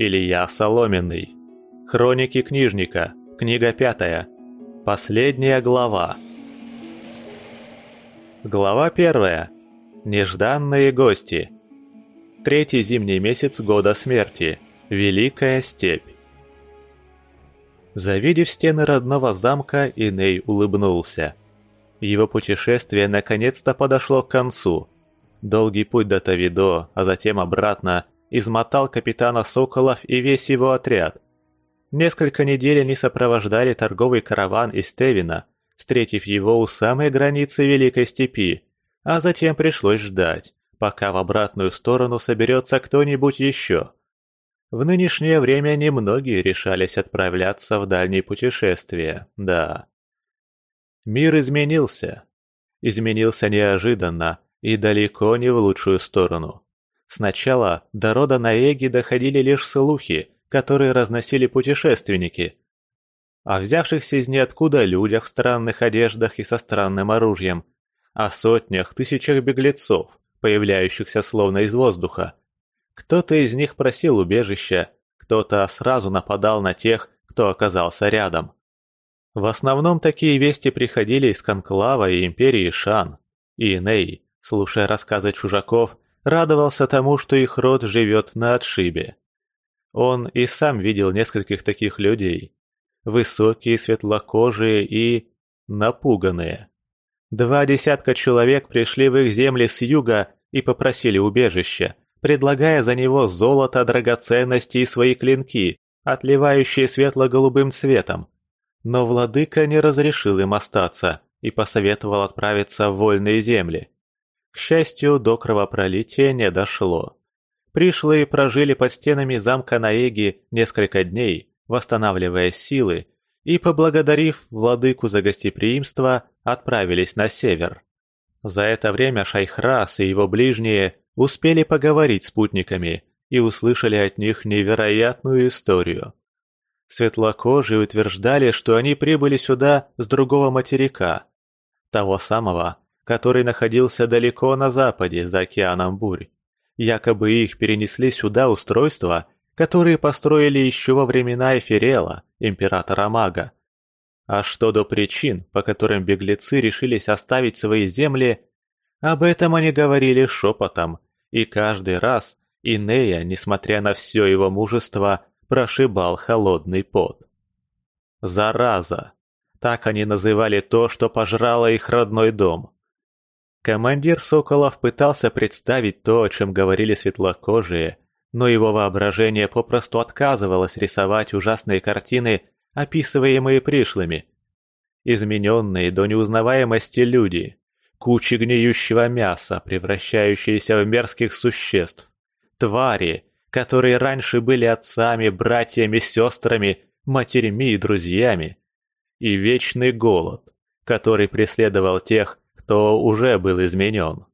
Илья Соломенный. Хроники книжника. Книга пятая. Последняя глава. Глава первая. Нежданные гости. Третий зимний месяц года смерти. Великая степь. Завидев стены родного замка, Иней улыбнулся. Его путешествие наконец-то подошло к концу. Долгий путь до Тавидо, а затем обратно, измотал капитана Соколов и весь его отряд. Несколько недель они сопровождали торговый караван из Тевина, встретив его у самой границы Великой Степи, а затем пришлось ждать, пока в обратную сторону соберется кто-нибудь еще. В нынешнее время немногие решались отправляться в дальние путешествия, да. Мир изменился. Изменился неожиданно и далеко не в лучшую сторону. Сначала до рода Наэги доходили лишь слухи, которые разносили путешественники. О взявшихся из ниоткуда людях в странных одеждах и со странным оружием, о сотнях, тысячах беглецов, появляющихся словно из воздуха. Кто-то из них просил убежища, кто-то сразу нападал на тех, кто оказался рядом. В основном такие вести приходили из Конклава и Империи Шан, и Ней, слушая рассказы чужаков, радовался тому, что их род живет на отшибе. Он и сам видел нескольких таких людей. Высокие, светлокожие и... напуганные. Два десятка человек пришли в их земли с юга и попросили убежища, предлагая за него золото, драгоценности и свои клинки, отливающие светло-голубым цветом. Но владыка не разрешил им остаться и посоветовал отправиться в вольные земли. Счастью, до кровопролития не дошло. Пришлые прожили под стенами замка Наэги несколько дней, восстанавливая силы, и, поблагодарив владыку за гостеприимство, отправились на север. За это время Шайхрас и его ближние успели поговорить с путниками и услышали от них невероятную историю. Светлокожие утверждали, что они прибыли сюда с другого материка, того самого, который находился далеко на западе, за океаном бурь. Якобы их перенесли сюда устройства, которые построили еще во времена Эфирела, императора мага. А что до причин, по которым беглецы решились оставить свои земли, об этом они говорили шепотом, и каждый раз Инея, несмотря на все его мужество, прошибал холодный пот. Зараза! Так они называли то, что пожрало их родной дом. Командир Соколов пытался представить то, о чем говорили светлокожие, но его воображение попросту отказывалось рисовать ужасные картины, описываемые пришлыми. Измененные до неузнаваемости люди, кучи гниющего мяса, превращающиеся в мерзких существ, твари, которые раньше были отцами, братьями, сестрами, матерьми и друзьями, и вечный голод, который преследовал тех, кто уже был изменен.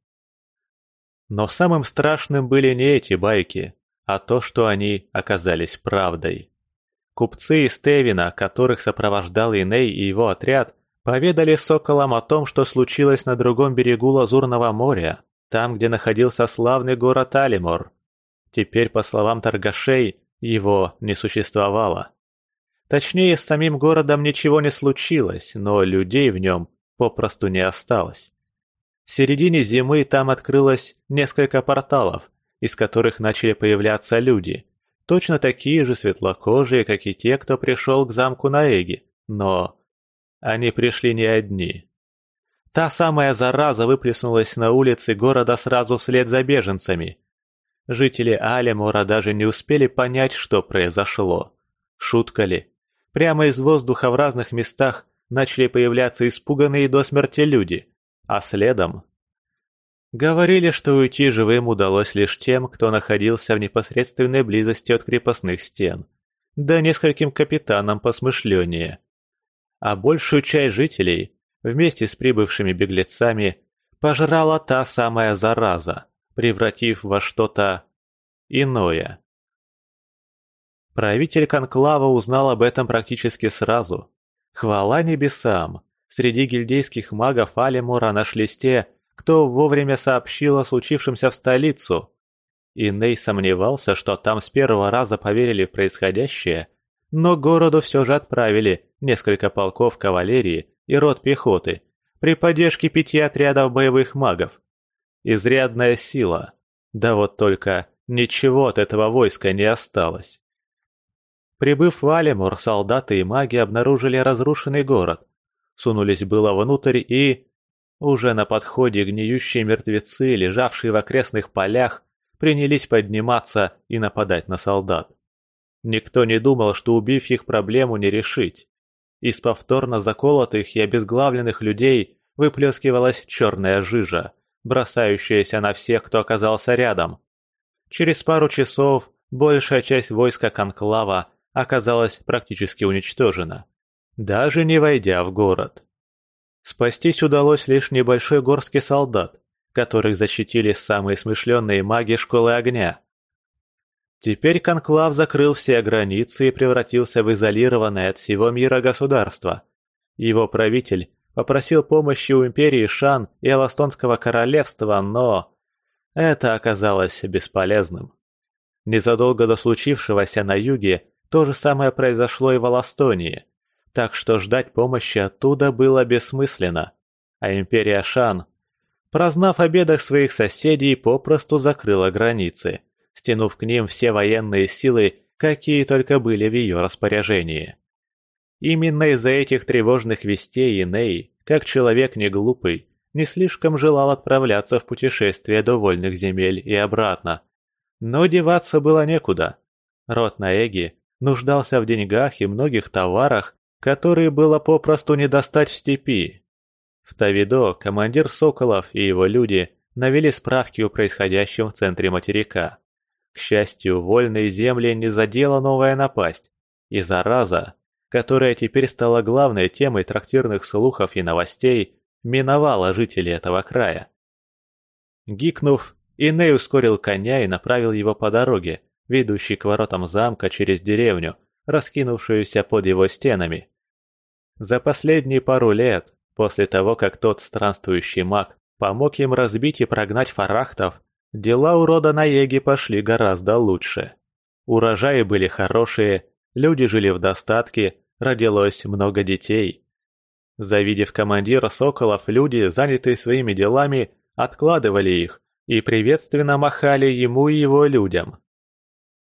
Но самым страшным были не эти байки, а то, что они оказались правдой. Купцы из Тевина, которых сопровождал Иней и его отряд, поведали соколам о том, что случилось на другом берегу Лазурного моря, там, где находился славный город Алимор. Теперь, по словам торгашей, его не существовало. Точнее, с самим городом ничего не случилось, но людей в нем попросту не осталось. В середине зимы там открылось несколько порталов, из которых начали появляться люди, точно такие же светлокожие, как и те, кто пришел к замку Наэги, но они пришли не одни. Та самая зараза выплеснулась на улицы города сразу вслед за беженцами. Жители Алимора даже не успели понять, что произошло. Шутка ли? Прямо из воздуха в разных местах начали появляться испуганные до смерти люди, а следом... Говорили, что уйти живым удалось лишь тем, кто находился в непосредственной близости от крепостных стен, да нескольким капитанам посмышленнее. А большую часть жителей, вместе с прибывшими беглецами, пожрала та самая зараза, превратив во что-то иное. Правитель Конклава узнал об этом практически сразу, Хвала небесам! Среди гильдейских магов Алимура нашлись те, кто вовремя сообщил о случившемся в столицу. И Ней сомневался, что там с первого раза поверили в происходящее, но городу все же отправили несколько полков кавалерии и рот пехоты при поддержке пяти отрядов боевых магов. Изрядная сила. Да вот только ничего от этого войска не осталось. Прибыв в Алимур, солдаты и маги обнаружили разрушенный город. Сунулись было внутрь и... Уже на подходе гниющие мертвецы, лежавшие в окрестных полях, принялись подниматься и нападать на солдат. Никто не думал, что убив их проблему не решить. Из повторно заколотых и обезглавленных людей выплескивалась черная жижа, бросающаяся на всех, кто оказался рядом. Через пару часов большая часть войска Конклава оказалась практически уничтожена, даже не войдя в город. Спастись удалось лишь небольшой горский солдат, которых защитили самые смышленные маги Школы Огня. Теперь Конклав закрыл все границы и превратился в изолированное от всего мира государство. Его правитель попросил помощи у империи Шан и Аластонского королевства, но... Это оказалось бесполезным. Незадолго до случившегося на юге то же самое произошло и в Аластонии, так что ждать помощи оттуда было бессмысленно. А империя Шан, прознав о бедах своих соседей, попросту закрыла границы, стянув к ним все военные силы, какие только были в ее распоряжении. Именно из-за этих тревожных вестей Иней, как человек не глупый, не слишком желал отправляться в путешествие до вольных земель и обратно. Но деваться было некуда. Род Наэги нуждался в деньгах и многих товарах, которые было попросту не достать в степи. В Тавидо командир Соколов и его люди навели справки о происходящем в центре материка. К счастью, вольные земли не задела новая напасть, и зараза, которая теперь стала главной темой трактирных слухов и новостей, миновала жителей этого края. Гикнув, Иней ускорил коня и направил его по дороге, ведущей к воротам замка через деревню, раскинувшуюся под его стенами. За последние пару лет, после того, как тот странствующий маг помог им разбить и прогнать фарахтов, дела у рода Наеги пошли гораздо лучше. Урожаи были хорошие, люди жили в достатке, родилось много детей. Завидев командира соколов, люди, занятые своими делами, откладывали их и приветственно махали ему и его людям.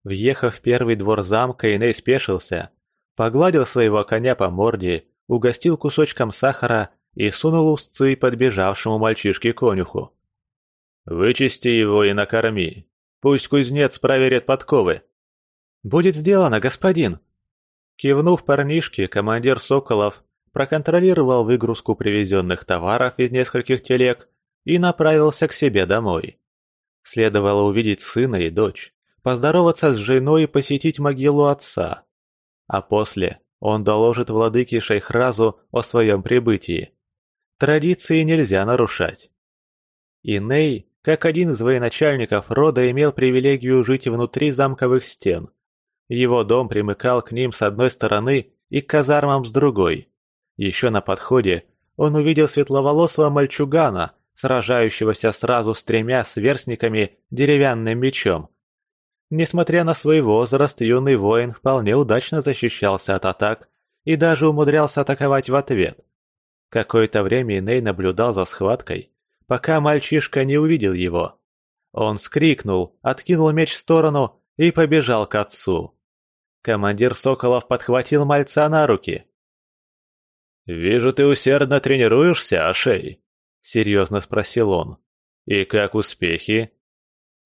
Въехав в первый двор замка, Иней спешился, погладил своего коня по морде, угостил кусочком сахара и сунул устцы подбежавшему мальчишке-конюху. «Вычисти его и накорми. Пусть кузнец проверит подковы». «Будет сделано, господин!» Кивнув парнишке, командир Соколов проконтролировал выгрузку привезенных товаров из нескольких телег и направился к себе домой. Следовало увидеть сына и дочь, поздороваться с женой и посетить могилу отца. А после он доложит владыке Шейхразу о своем прибытии. Традиции нельзя нарушать. Иней, как один из военачальников рода, имел привилегию жить внутри замковых стен. Его дом примыкал к ним с одной стороны и к казармам с другой. Еще на подходе он увидел светловолосого мальчугана, сражающегося сразу с тремя сверстниками деревянным мечом. Несмотря на свой возраст, юный воин вполне удачно защищался от атак и даже умудрялся атаковать в ответ. Какое-то время Иней наблюдал за схваткой, пока мальчишка не увидел его. Он скрикнул, откинул меч в сторону и побежал к отцу. Командир Соколов подхватил мальца на руки. «Вижу, ты усердно тренируешься, Ашей?» — серьезно спросил он. «И как успехи?»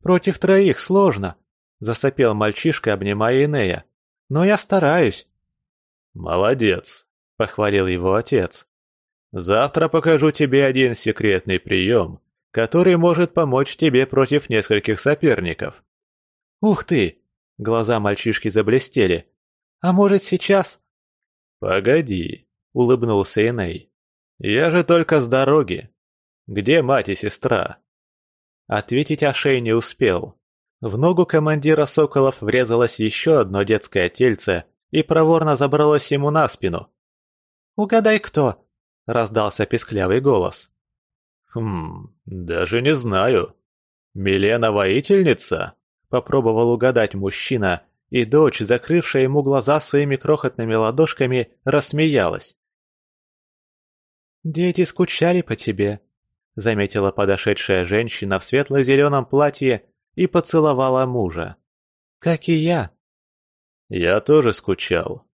«Против троих сложно», — засопел мальчишка, обнимая Инея. «Но я стараюсь». «Молодец», — похвалил его отец. «Завтра покажу тебе один секретный прием, который может помочь тебе против нескольких соперников». «Ух ты!» — глаза мальчишки заблестели. «А может, сейчас?» «Погоди», — улыбнулся Иней. «Я же только с дороги. Где мать и сестра?» Ответить Ашей не успел. В ногу командира Соколов врезалось еще одно детское тельце и проворно забралось ему на спину. «Угадай, кто?» — раздался песклявый голос. «Хм, даже не знаю. Милена воительница?» попробовал угадать мужчина, и дочь, закрывшая ему глаза своими крохотными ладошками, рассмеялась. «Дети скучали по тебе», — заметила подошедшая женщина в светло-зеленом платье и поцеловала мужа. «Как и я». «Я тоже скучал.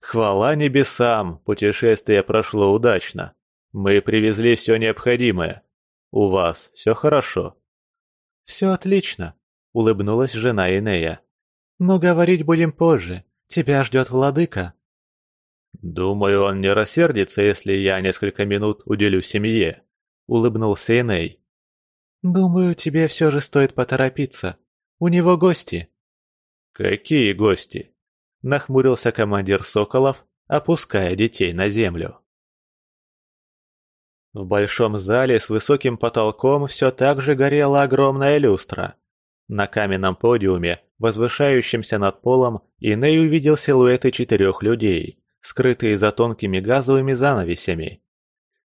Хвала небесам, путешествие прошло удачно. Мы привезли все необходимое. У вас все хорошо?» «Все отлично», — улыбнулась жена Инея. «Но говорить будем позже. Тебя ждет владыка». «Думаю, он не рассердится, если я несколько минут уделю семье», — улыбнулся Иней. «Думаю, тебе все же стоит поторопиться. У него гости». «Какие гости?» — нахмурился командир Соколов, опуская детей на землю. В большом зале с высоким потолком все так же горела огромная люстра. На каменном подиуме, возвышающемся над полом, Иней увидел силуэты четырех людей, скрытые за тонкими газовыми занавесями.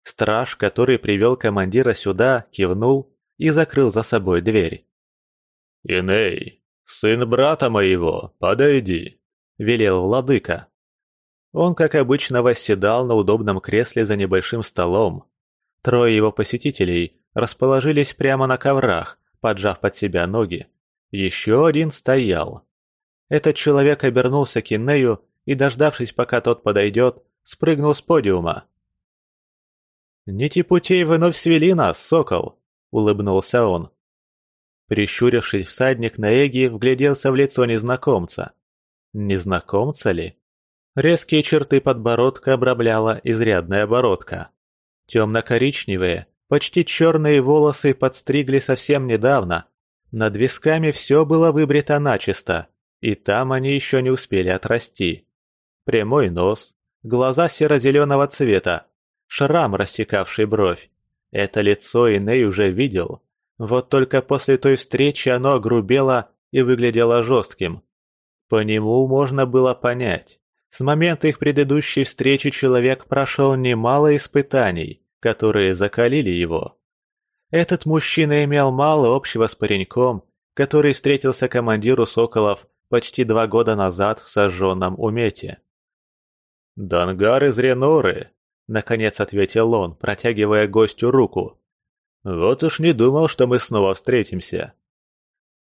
Страж, который привел командира сюда, кивнул и закрыл за собой дверь. «Иней, сын брата моего, подойди», — велел владыка. Он, как обычно, восседал на удобном кресле за небольшим столом, Трое его посетителей расположились прямо на коврах, поджав под себя ноги. Еще один стоял. Этот человек обернулся к Иннею и, дождавшись, пока тот подойдет, спрыгнул с подиума. «Нити путей вновь свели нас, сокол!» — улыбнулся он. Прищурившись, всадник на Эги вгляделся в лицо незнакомца. Незнакомца ли? Резкие черты подбородка обрамляла изрядная оборотка. Темно-коричневые, почти черные волосы подстригли совсем недавно. Над висками все было выбрито начисто, и там они еще не успели отрасти. Прямой нос, глаза серо-зеленого цвета, шрам, рассекавший бровь. Это лицо Иней уже видел. Вот только после той встречи оно огрубело и выглядело жестким. По нему можно было понять. С момента их предыдущей встречи человек прошел немало испытаний, которые закалили его. Этот мужчина имел мало общего с пареньком, который встретился командиру Соколов почти два года назад в сожженном умете. «Дангар из Реноры», — наконец ответил он, протягивая гостю руку. «Вот уж не думал, что мы снова встретимся».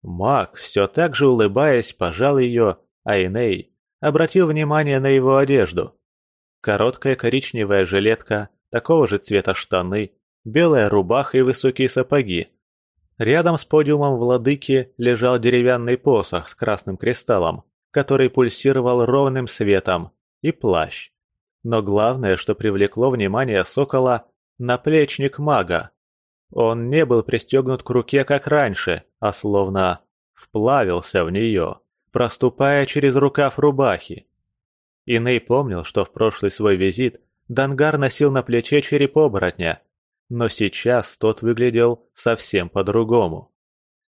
Маг, все так же улыбаясь, пожал ее, а Иней обратил внимание на его одежду. Короткая коричневая жилетка, такого же цвета штаны, белая рубаха и высокие сапоги. Рядом с подиумом владыки лежал деревянный посох с красным кристаллом, который пульсировал ровным светом, и плащ. Но главное, что привлекло внимание сокола – наплечник мага. Он не был пристегнут к руке, как раньше, а словно вплавился в нее проступая через рукав рубахи. Иней помнил, что в прошлый свой визит Дангар носил на плече череп оборотня, но сейчас тот выглядел совсем по-другому.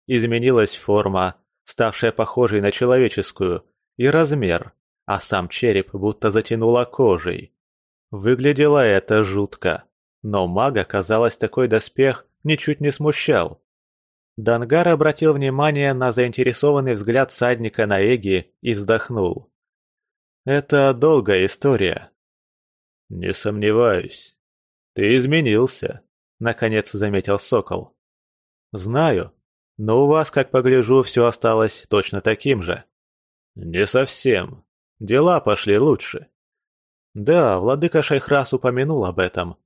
Изменилась форма, ставшая похожей на человеческую, и размер, а сам череп будто затянуло кожей. Выглядело это жутко, но мага, казалось, такой доспех ничуть не смущал. Дангар обратил внимание на заинтересованный взгляд садника на Эги и вздохнул. «Это долгая история». «Не сомневаюсь. Ты изменился», — наконец заметил Сокол. «Знаю, но у вас, как погляжу, все осталось точно таким же». «Не совсем. Дела пошли лучше». «Да, владыка Шайхрас упомянул об этом.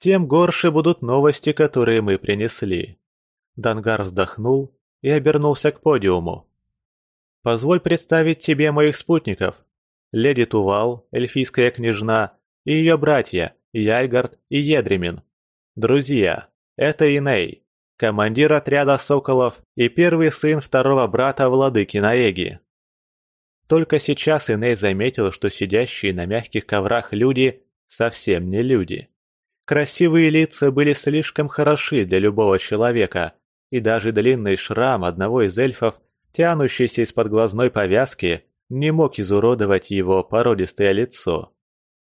Тем горше будут новости, которые мы принесли. Дангар вздохнул и обернулся к подиуму. «Позволь представить тебе моих спутников. Леди Тувал, эльфийская княжна, и ее братья, Яльгард и Едремин. Друзья, это Иней, командир отряда соколов и первый сын второго брата владыки Наеги». Только сейчас Иней заметил, что сидящие на мягких коврах люди совсем не люди. Красивые лица были слишком хороши для любого человека, и даже длинный шрам одного из эльфов, тянущийся из-под глазной повязки, не мог изуродовать его породистое лицо.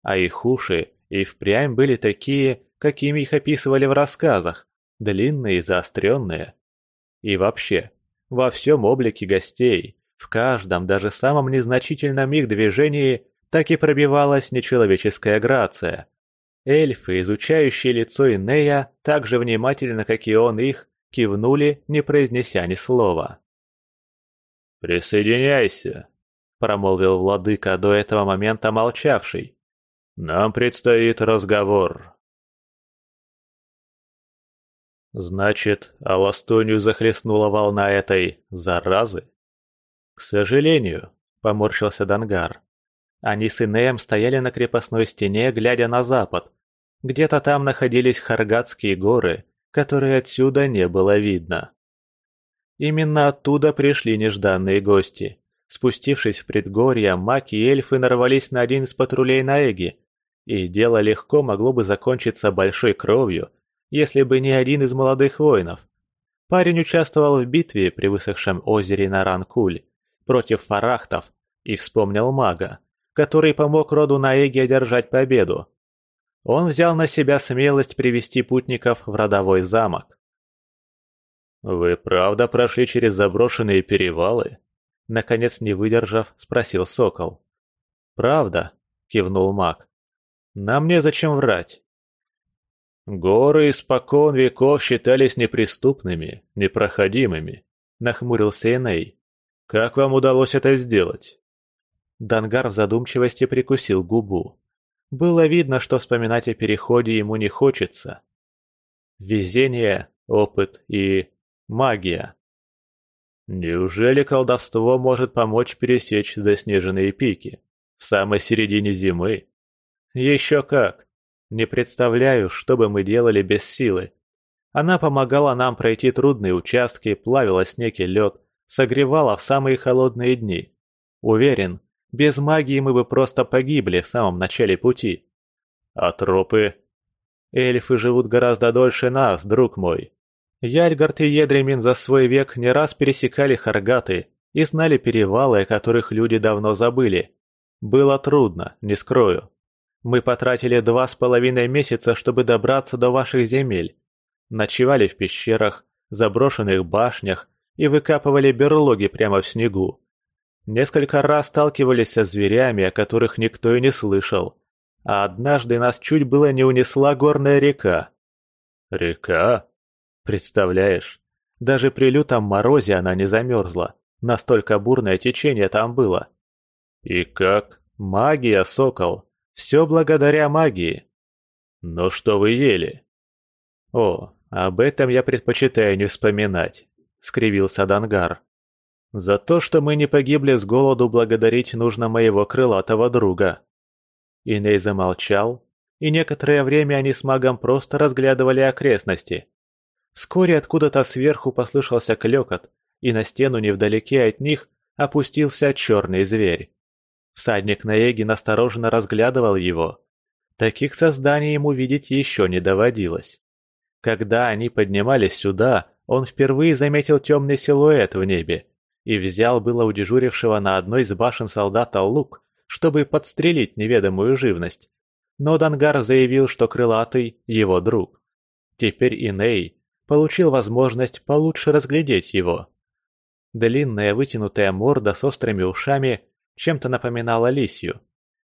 А их уши и впрямь были такие, какими их описывали в рассказах, длинные и заостренные. И вообще, Во всем облике гостей, в каждом, даже самом незначительном их движении, так и пробивалась нечеловеческая грация. Эльфы, изучающие лицо Инея, так же внимательно, как и он их, кивнули, не произнеся ни слова. «Присоединяйся», — промолвил владыка, до этого момента молчавший. «Нам предстоит разговор». Значит, Аластонию захлестнула волна этой заразы? К сожалению, поморщился Дангар. Они с Инеем стояли на крепостной стене, глядя на запад. Где-то там находились Харгатские горы, которые отсюда не было видно. Именно оттуда пришли нежданные гости. Спустившись в предгорье, маки и эльфы нарвались на один из патрулей на Эги, и дело легко могло бы закончиться большой кровью, если бы не один из молодых воинов. Парень участвовал в битве при высохшем озере Наранкуль против фарахтов и вспомнил мага, который помог роду Наэги одержать победу. Он взял на себя смелость привести путников в родовой замок. «Вы правда прошли через заброшенные перевалы?» Наконец, не выдержав, спросил Сокол. «Правда?» – кивнул маг. «Нам незачем врать». «Горы испокон веков считались неприступными, непроходимыми», – нахмурился Эней. «Как вам удалось это сделать?» Дангар в задумчивости прикусил губу. Было видно, что вспоминать о переходе ему не хочется. Везение, опыт и магия. Неужели колдовство может помочь пересечь заснеженные пики? В самой середине зимы? Еще как. Не представляю, что бы мы делали без силы. Она помогала нам пройти трудные участки, плавила снег и лед, согревала в самые холодные дни. Уверен, без магии мы бы просто погибли в самом начале пути. А тропы? Эльфы живут гораздо дольше нас, друг мой. Яльгард и Едремин за свой век не раз пересекали Харгаты и знали перевалы, о которых люди давно забыли. Было трудно, не скрою. Мы потратили два с половиной месяца, чтобы добраться до ваших земель. Ночевали в пещерах, заброшенных башнях и выкапывали берлоги прямо в снегу. Несколько раз сталкивались со зверями, о которых никто и не слышал. А однажды нас чуть было не унесла горная река. «Река?» Представляешь, даже при лютом морозе она не замерзла. Настолько бурное течение там было. И как? Магия, сокол. Все благодаря магии. Но что вы ели? О, об этом я предпочитаю не вспоминать, скривился Дангар. За то, что мы не погибли с голоду, благодарить нужно моего крылатого друга. Иней замолчал, и некоторое время они с магом просто разглядывали окрестности. Вскоре откуда-то сверху послышался клёкот, и на стену невдалеке от них опустился черный зверь. Всадник Наеги настороженно разглядывал его. Таких созданий ему видеть еще не доводилось. Когда они поднимались сюда, он впервые заметил темный силуэт в небе и взял было у дежурившего на одной из башен солдата лук, чтобы подстрелить неведомую живность. Но Дангар заявил, что крылатый – его друг. Теперь Иней получил возможность получше разглядеть его. Длинная вытянутая морда с острыми ушами чем-то напоминала лисью.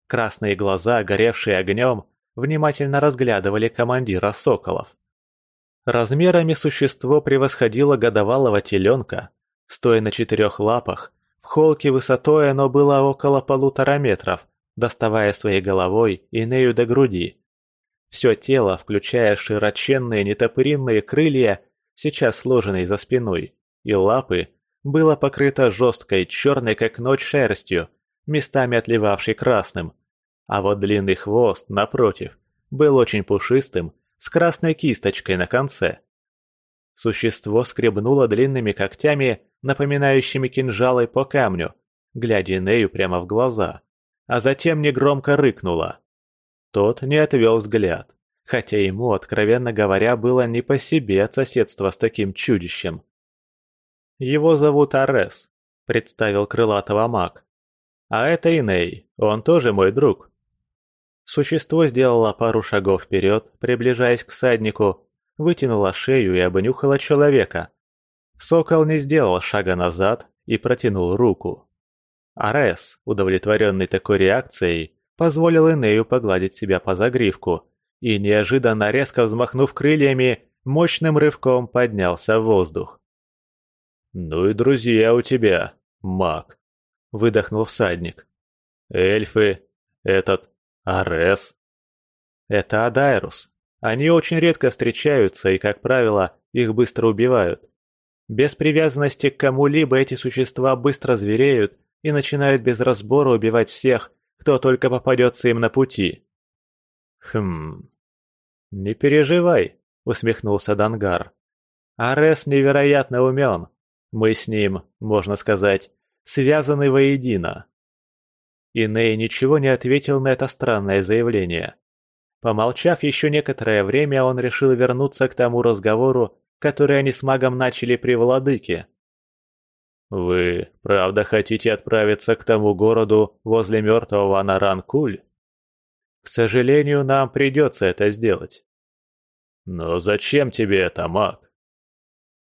Красные глаза, горевшие огнем, внимательно разглядывали командира соколов. Размерами существо превосходило годовалого теленка. Стоя на четырех лапах, в холке высотой оно было около полутора метров, доставая своей головой и нею до груди. Все тело, включая широченные нетопыринные крылья, сейчас сложенные за спиной, и лапы, было покрыто жесткой, черной как ночь шерстью, местами отливавшей красным. А вот длинный хвост, напротив, был очень пушистым, с красной кисточкой на конце. Существо скребнуло длинными когтями, напоминающими кинжалы по камню, глядя Нею прямо в глаза, а затем негромко рыкнуло. Тот не отвел взгляд, хотя ему, откровенно говоря, было не по себе от соседства с таким чудищем. «Его зовут Арес», — представил крылатого маг. «А это Иней, он тоже мой друг». Существо сделало пару шагов вперед, приближаясь к всаднику, вытянуло шею и обнюхало человека. Сокол не сделал шага назад и протянул руку. Арес, удовлетворенный такой реакцией, позволил Энею погладить себя по загривку и, неожиданно резко взмахнув крыльями, мощным рывком поднялся в воздух. «Ну и друзья у тебя, маг», — выдохнул всадник. «Эльфы, этот Арес». «Это Адайрус. Они очень редко встречаются и, как правило, их быстро убивают. Без привязанности к кому-либо эти существа быстро звереют и начинают без разбора убивать всех, кто только попадется им на пути. Хм. Не переживай, усмехнулся Дангар. Арес невероятно умен. Мы с ним, можно сказать, связаны воедино. Иней ничего не ответил на это странное заявление. Помолчав еще некоторое время, он решил вернуться к тому разговору, который они с магом начали при владыке. «Вы правда хотите отправиться к тому городу возле мертвого Наранкуль?» «К сожалению, нам придется это сделать». «Но зачем тебе это, маг?»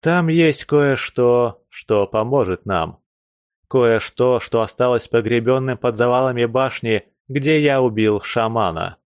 «Там есть кое-что, что поможет нам. Кое-что, что осталось погребенным под завалами башни, где я убил шамана».